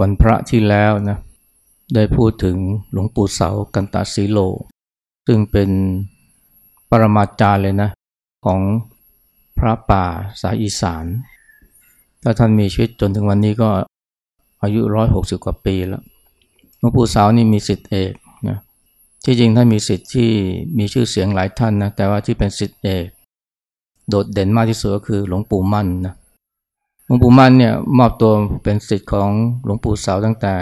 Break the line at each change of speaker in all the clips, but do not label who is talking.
วันพระที่แล้วนะได้พูดถึงหลวงปู่เสากันตาสีโล ซึ่งเป็นปรมาจารย์เลยนะ ของพระป่าสายอีสาน ถ้าท่านมีชีวิตจนถึงวันนี้ก็อายุร้อยหกสิบกว่าปีแล้วหลวงปู่เสานี่มีสิทธิเอกนะที่จริงท่านมีสิทธิ์ที่มีชื่อเสียงหลายท่านนะแต่ว่าที่เป็นสิทธิเอก โดดเด่นมากที่สุดก็คือหลวงปู่มั่นนะ หลวงปู่มั่นเนี่ยมอบตัวเป็นสิทธิ์ของหลวงปู่เสาตั้งแต่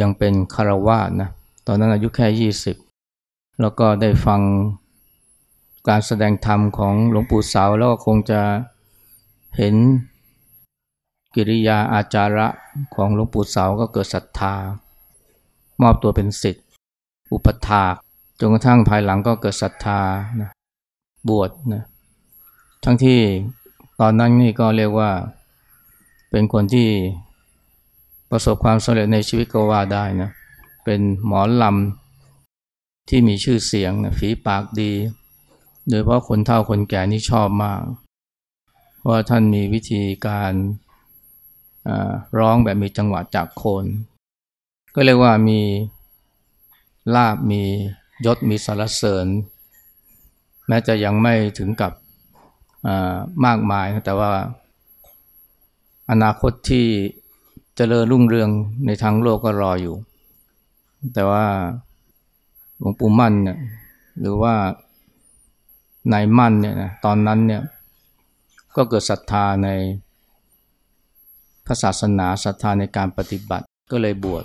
ยังเป็นคารวาสนะตอนนั้นอายุแค่ยี่สิบแล้วก็ได้ฟังการแสดงธรรมของหลวงปู่เสาแล้วก็คงจะเห็นกิริยาอาจาระของหลวงปู่เสาก็เกิดศรัทธามอบตัวเป็นสิทธิ์อุปถากจนกระทั่งภายหลังก็เกิดศรัทธานะบวชนะทั้งที่ ตอนนั้นนี่ก็เรียกว่าเป็นคนที่ประสบความสำเร็จในชีวิตก็ว่าได้นะ เป็นหมอลำที่มีชื่อเสียงนะฝีปากดี โดยเพราะคนเฒ่าคนแก่นี่ชอบมาก ว่าท่านมีวิธีการร้องแบบมีจังหวะจากโคน ก็เรียกว่ามีลาบมียศมีสารเสริญ แม้จะยังไม่ถึงกับ มากมายนะแต่ว่าอนาคตที่จเจริญรุ่งเรืองในทางโลกก็รออยู่ แต่ว่าหลวงปู่มั่นเนี่ยหรือว่านายมั่นเนี่ยนะตอนนั้นเนี่ยก็เกิดศรัทธาในพระศาสนาศรัทธาในการปฏิบัติก็เลยบวช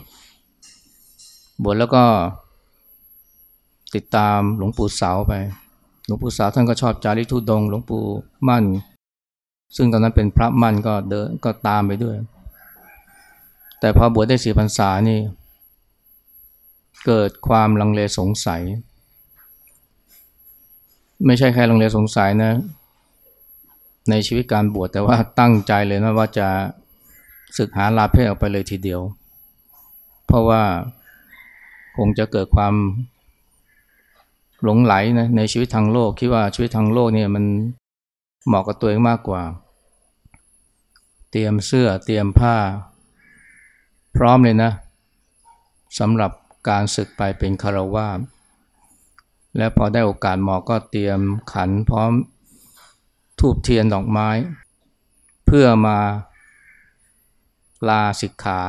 บวชแล้วก็ติดตามหลวงปู่เสาไป ลวงปู่สาท่านก็ชอบจาริกทุดงหลวงปู่มั่น ซึ่งตอนนั้นเป็นพระมั่นก็เดินก็ตามไปด้วย แต่พอบวชได้สี่พรรษานี่ เกิดความลังเลสงสัย ไม่ใช่แค่ลังเลสงสัยนะ ในชีวิตการบวชแต่ว่าตั้งใจเลยนะว่าจะศึกหาลาเพศออกไปเลยทีเดียว เพราะว่าคงจะเกิดความ หลงไหลนะในชีวิตทางโลกคิดว่าชีวิตทางโลกเนี่ยมันเหมาะกับตัวเองมากกว่า เตรียมเสื้อเตรียมผ้า พร้อมเลยนะสำหรับการศึกไปเป็นคารวาสและพอได้โอกาสเหมาะก็เตรียมขันพร้อมทูบเทียนดอกไม้ เพื่อมาลาสิกขา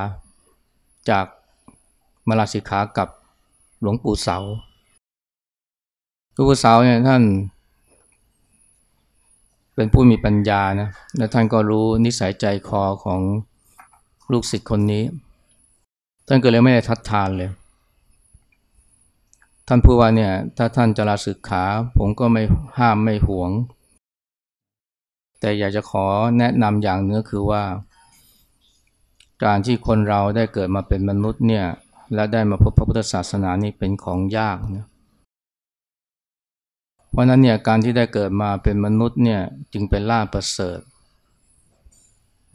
จากมาลาสิกขากับหลวงปู่เสา หลวงปู่เสาเนี่ยท่าน เป็นผู้มีปัญญานะและท่านก็รู้นิสัยใจคอของลูกศิษย์คนนี้ ท่านก็เลยไม่ได้ทัดทานเลย ท่านพูดว่าเนี่ย ถ้าท่านจะลาศึกขา ผมก็ไม่ห้ามไม่หวง แต่อยากจะขอแนะนำอย่างเนื้อคือว่า การที่คนเราได้เกิดมาเป็นมนุษย์เนี่ยและได้มาพบพระพุทธศาสนานี่เป็นของยากนะ เพราะนั้นเนี่ยการที่ได้เกิดมาเป็นมนุษย์เนี่ยจึงเป็นลาภประเสริฐ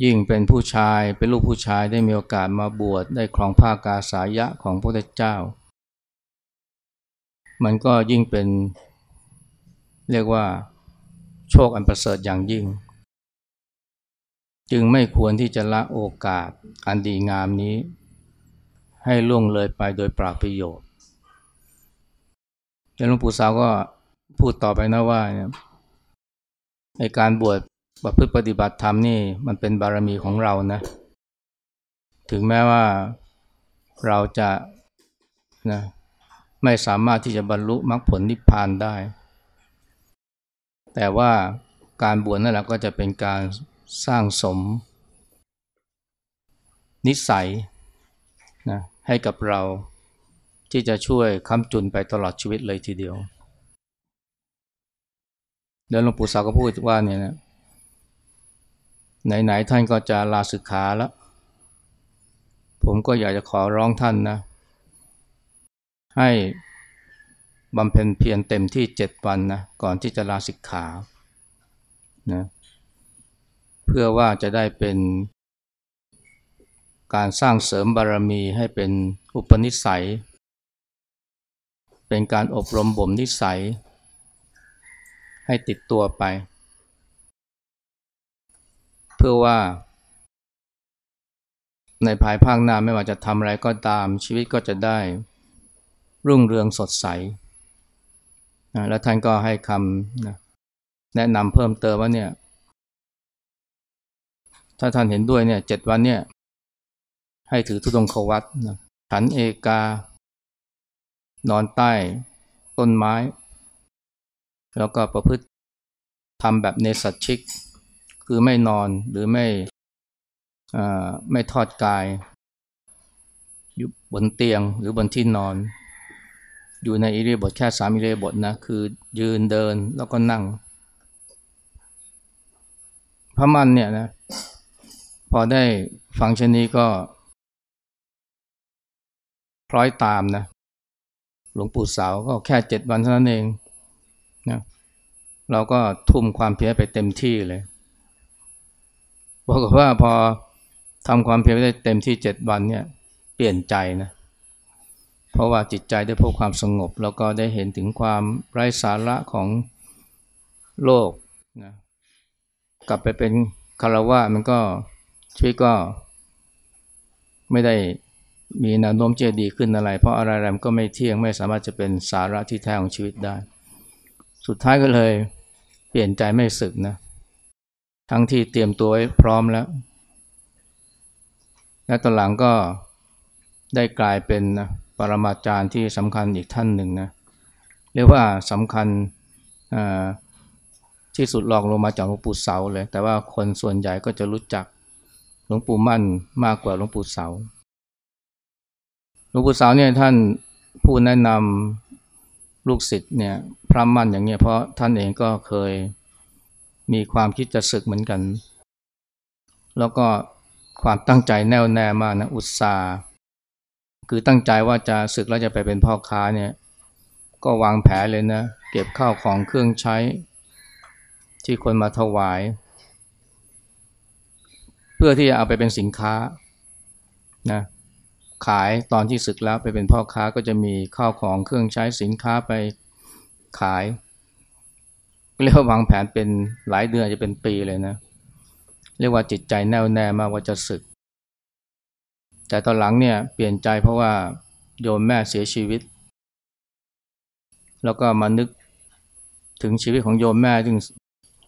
ยิ่งเป็นผู้ชายเป็นลูกผู้ชายได้มีโอกาสมาบวชได้ครองผ้ากาสายะของพระเจ้า มันก็ยิ่งเป็นเรียกว่าโชคอันประเสริฐอย่างยิ่ง จึงไม่ควรที่จะละโอกาสอันดีงามนี้ ให้ล่วงเลยไปโดยปราประโยชน์แล้วหลวงปู่สาวก็ พูดต่อไปนะว่าในการบวชประพฤติปฏิบัติธรรมนี่มันเป็นบารมีของเรานะ ถึงแม้ว่าเราจะนะไม่สามารถที่จะบรรลุมรรคผลนิพพานได้ แต่ว่าการบวชนั่นแหละก็จะเป็นการสร้างสม นิสัยนะให้กับเราที่จะช่วยค้ำจุนไปตลอดชีวิตเลยทีเดียว เดี๋ยวหลวงปู่สาวก็พูดว่าเนี่ยนะไหนๆท่านก็จะลาสึกขาแล้ว ผมก็อยากจะขอร้องท่านนะ ให้บำเพ็ญเพียรเต็มที่เจ็ดวันนะ ก่อนที่จะลาสิกขานะเพื่อว่าจะได้เป็นการสร้างเสริมบารมีให้เป็นอุปนิสัย เป็นการอบรมบ่มนิสัย ให้ติดตัวไป เพื่อว่า ในภายภาคหน้าไม่ว่าจะทำอะไรก็ตามชีวิตก็จะได้ รุ่งเรืองสดใสนะแล้วท่านก็ให้คำนะแนะนำเพิ่มเติมว่าเนี่ย ถ้าท่านเห็นด้วยเนี่ยเจ็ดวันเนี่ย ให้ถือทุดงควัตนะฉันเอกานอนใต้ต้นไม้ แล้วก็ประพฤติทำแบบเนสัตชิก คือไม่นอนหรือไม่ไม่ทอดกายอยู่บนเตียงหรือบนที่นอน อยู่ในอิริยาบถแค่สามอิริยาบถนะคือยืนเดินแล้วก็นั่ง พระมันเนี่ยนะพอได้ฟังเช่นนี้ก็คล้อยตามนะหลวงปู่สาวก็แค่เจ็ดวันเท่านั้นเอง นะเราก็ทุ่มความเพียรไปเต็มที่เลยบอกว่าพอทำความเพียรได้เต็มที่เจ็ดวันเนี่ยเปลี่ยนใจนะเพราะว่าจิตใจได้พบความสงบ แล้วก็ได้เห็นถึงความไร้สาระของโลกนะกลับไปเป็นคารวะมันก็ชีวิตก็ ไม่ได้มีแนวโน้มจดีขึ้นอะไร เพราะอะไรแรมก็ไม่เที่ยงไม่สามารถจะเป็นสาระที่แท้ของชีวิตได้ สุดท้ายก็เลยเปลี่ยนใจไม่สึกนะ ทั้งที่เตรียมตัวไว้พร้อมแล้ว และตอนหลังก็ได้กลายเป็นนะปรมาจารย์ที่สำคัญอีกท่านหนึ่งนะเรียกว่าสำคัญที่สุดลองลงมาจากหลวงปู่เสาเลย แต่ว่าคนส่วนใหญ่ก็จะรู้จักหลวงปู่มั่นมากกว่าหลวงปู่เสาหลวงปู่เสาเนี่ยท่านผู้แนะนำ ลูกศิษย์เนี่ยพระมั่นอย่างเงี้ยเพราะท่านเองก็เคยมีความคิดจะศึกเหมือนกัน แล้วก็ความตั้งใจแน่วแน่มากนะอุตสาห์คือตั้งใจว่าจะศึกแล้วจะไปเป็นพ่อค้าเนี่ยก็วางแผนเลยนะ เก็บข้าวของเครื่องใช้ที่คนมาถวาย เพื่อที่จะเอาไปเป็นสินค้านะ ขายตอนที่ศึกแล้วไปเป็นพ่อค้าก็จะมีข้าวของเครื่องใช้สินค้าไปขายเรียกว่าวางแผนเป็นหลายเดือนจะเป็นปีเลยนะ เรียกว่าจิตใจแน่วแน่มากว่าจะศึก แต่ตอนหลังเนี่ยเปลี่ยนใจเพราะว่าโยมแม่เสียชีวิต แล้วก็มานึกถึงชีวิตของโยมแม่จึง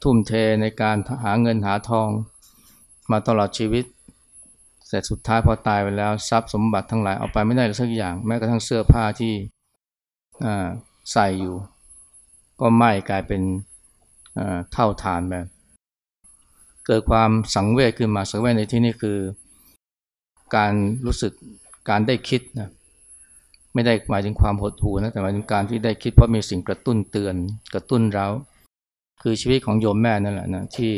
ทุ่มเทในการหาเงินหาทอง มาตลอดชีวิต เสร็จสุดท้ายพอตายไปแล้วทรัพย์สมบัติทั้งหลายเอาไปไม่ได้สักอย่าง แม้กระทั่งเสื้อผ้าที่ใส่อยู่ ก็ไหม้กลายเป็นเท่าฐานแบบเกิดความสังเวชขึ้นมาสังเวชในที่นี้คือ การรู้สึกการได้คิดนะไม่ได้หมายถึงความหดหู่นะแต่หมายถึงการที่ได้คิดเพราะมีสิ่งกระตุ้นเตือน กระตุ้นเราคือชีวิตของโยมแม่นั่นแหละนะที่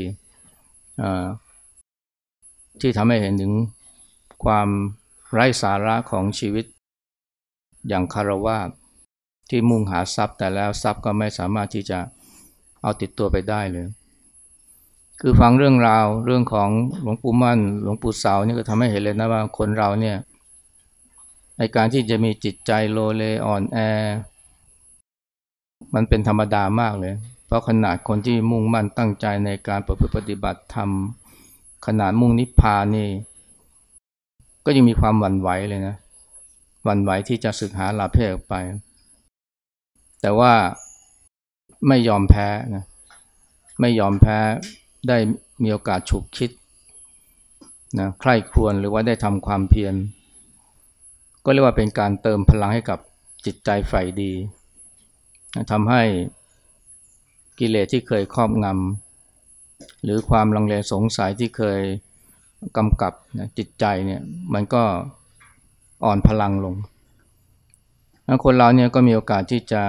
ที่ทำให้เห็นถึง ความไร้สาระของชีวิต อย่างคารวะที่มุ่งหาทรัพย์แต่แล้วทรัพย์ก็ไม่สามารถที่จะเอาติดตัวไปได้เลย คือฟังเรื่องราวเรื่องของหลวงปู่มั่น หลวงปู่เสานี่ก็ทำให้เห็นเลยนะว่าคนเราเนี่ยในการที่จะมีจิตใจโลเลอ่อนแอ มันเป็นธรรมดามากเลย เพราะขนาดคนที่มุ่งมั่นตั้งใจในการประพฤติปฏิบัติธรรมขนาดมุ่งนิพพานนี่ ก็ยังมีความหวั่นไหวเลยนะหวั่นไหวที่จะสึกหาลาเพศออกไป แต่ว่าไม่ยอมแพ้นะไม่ยอมแพ้ได้มีโอกาสฉุกคิดนะใคร่ควรหรือว่าได้ทำความเพียรก็เรียกว่าเป็นการเติมพลังให้กับจิตใจใฝ่ดีทำให้กิเลสที่เคยครอบงำหรือความลังเลสงสัยที่เคย กำกับนะจิตใจเนี่ยมันก็อ่อนพลังลง คนเราเนี่ยก็มีโอกาสที่จะ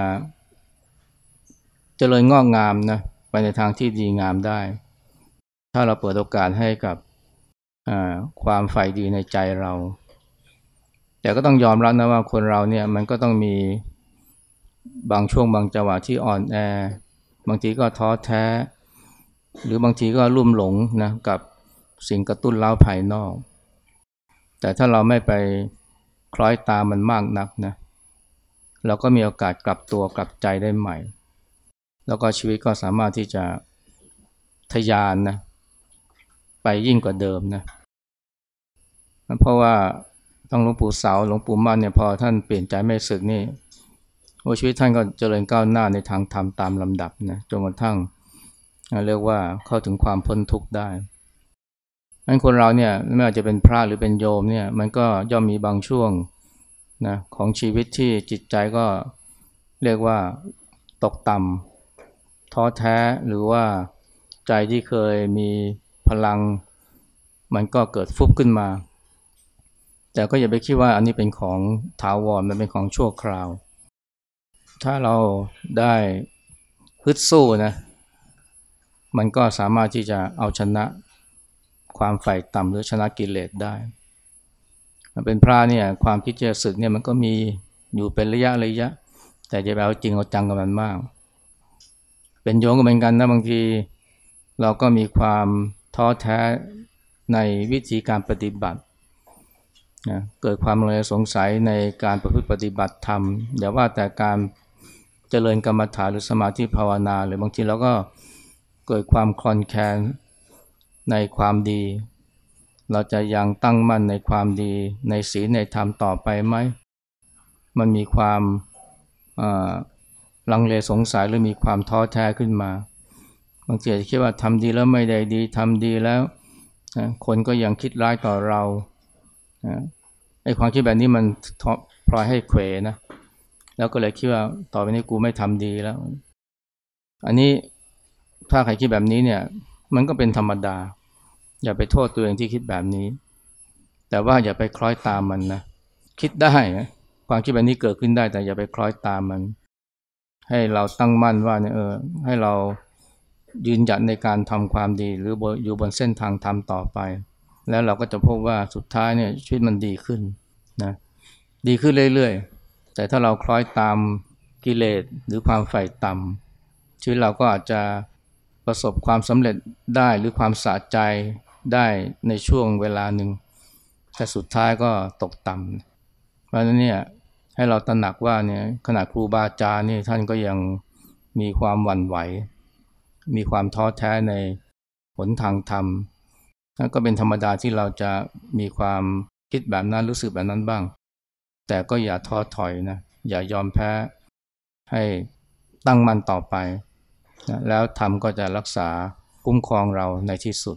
เจริญงอกงามนะไปในทางที่ดีงามได้ ถ้าเราเปิดโอกาสให้กับความใฝ่ดีในใจเรา แต่ก็ต้องยอมรับนะว่าคนเราเนี่ยมันก็ต้องมีบางช่วงบางจังหวะที่อ่อนแอ บางทีก็ท้อแท้ หรือบางทีก็ลุ่มหลงนะกับ สิ่งกระตุ้นเล้าภายนอก แต่ถ้าเราไม่ไปคล้อยตามมันมากนักนะเราก็มีโอกาสกลับตัวกลับใจได้ใหม่ แล้วก็ชีวิตก็สามารถที่จะทยานนะไปยิ่งกว่าเดิมนะเพราะว่าต้องหลวงปู่เสาหลวงปู่มั่นเนี่ยพอท่านเปลี่ยนใจไม่ศึกนี่ว่าชีวิตท่านก็เจริญก้าวหน้าในทางธรรมตามลำดับนะจนกระทั่งเรียกว่าเข้าถึงความพ้นทุกข์ได้ นั้นคนเราเนี่ยไม่ว่าจะเป็นพระหรือเป็นโยมเนี่ยมันก็ย่อมมีบางช่วงนะของชีวิตที่จิตใจก็เรียกว่าตกต่ำท้อแท้หรือว่าใจที่เคยมีพลัง มันก็เกิดฟุบขึ้นมา แต่ก็อย่าไปคิดว่าอันนี้เป็นของถาวรมันเป็นของชั่วคราว ถ้าเราได้ฮึดสู้นะมันก็สามารถที่จะเอาชนะ ความใฝ่ต่ำหรือชนะกิเลสได้มันเป็นพระเนี่ยความคิดจะศึกเนี่ยมันก็มีอยู่เป็นระยะระยะ แต่จะไปเอาจริงเอาจังกับมันมาก เป็นโยงก็เหมือนกันนะบางทีเราก็มีความท้อแท้ในวิธีการปฏิบัตินะเกิดความเลยสงสัยในการประพฤติปฏิบัติธรรมอย่าว่าแต่การเจริญกรรมฐานหรือสมาธิภาวนา หรือบางทีเราก็เกิดความคลอนแคลน ในความดี เราจะยังตั้งมั่นในความดี ในศีลในธรรมต่อไปไหม มันมีความลังเลสงสัยหรือมีความท้อแท้ขึ้นมาบางทีอาจจะคิดว่าทำดีแล้วไม่ได้ดีทำดีแล้วคนก็ยังคิดร้ายต่อเราไอ้ความคิดแบบนี้มันพลอยให้เขวนะแล้วก็เลยคิดว่าต่อไปนี้กูไม่ทำดีแล้ว อันนี้ถ้าใครคิดแบบนี้เนี่ย มันก็เป็นธรรมดา อย่าไปโทษตัวเองที่คิดแบบนี้ แต่ว่าอย่าไปคล้อยตามมันนะคิดได้ความคิดแบบนี้เกิดขึ้นได้ แต่อย่าไปคล้อยตามมัน ให้เราตั้งมั่นว่าเนี่ยเออให้เรายืนหยัดในการทำความดี หรืออยู่บนเส้นทางธรรมต่อไป แล้วเราก็จะพบว่าสุดท้ายเนี่ยชีวิตมันดีขึ้นนะดีขึ้นเรื่อยๆ แต่ถ้าเราคล้อยตามกิเลสหรือความใฝ่ต่ำชีวิตเราก็อาจจะ ประสบความสำเร็จได้หรือความสะใจได้ในช่วงเวลาหนึ่ง แต่สุดท้ายก็ตกต่ำเพราะนั้นเนี่ยให้เราตระหนักว่าเนี่ยขณะครูบาอาจารย์นี่ท่านก็ยังมีความหวั่นไหว มีความท้อแท้ในหนทางธรรมนั่นก็เป็นธรรมดาที่เราจะมีความคิดแบบนั้นรู้สึกแบบนั้นบ้าง แต่ก็อย่าท้อถอยนะอย่ายอมแพ้ให้ตั้งมั่นต่อไป แล้วธรรมก็จะรักษาคุ้มครองเราในที่สุด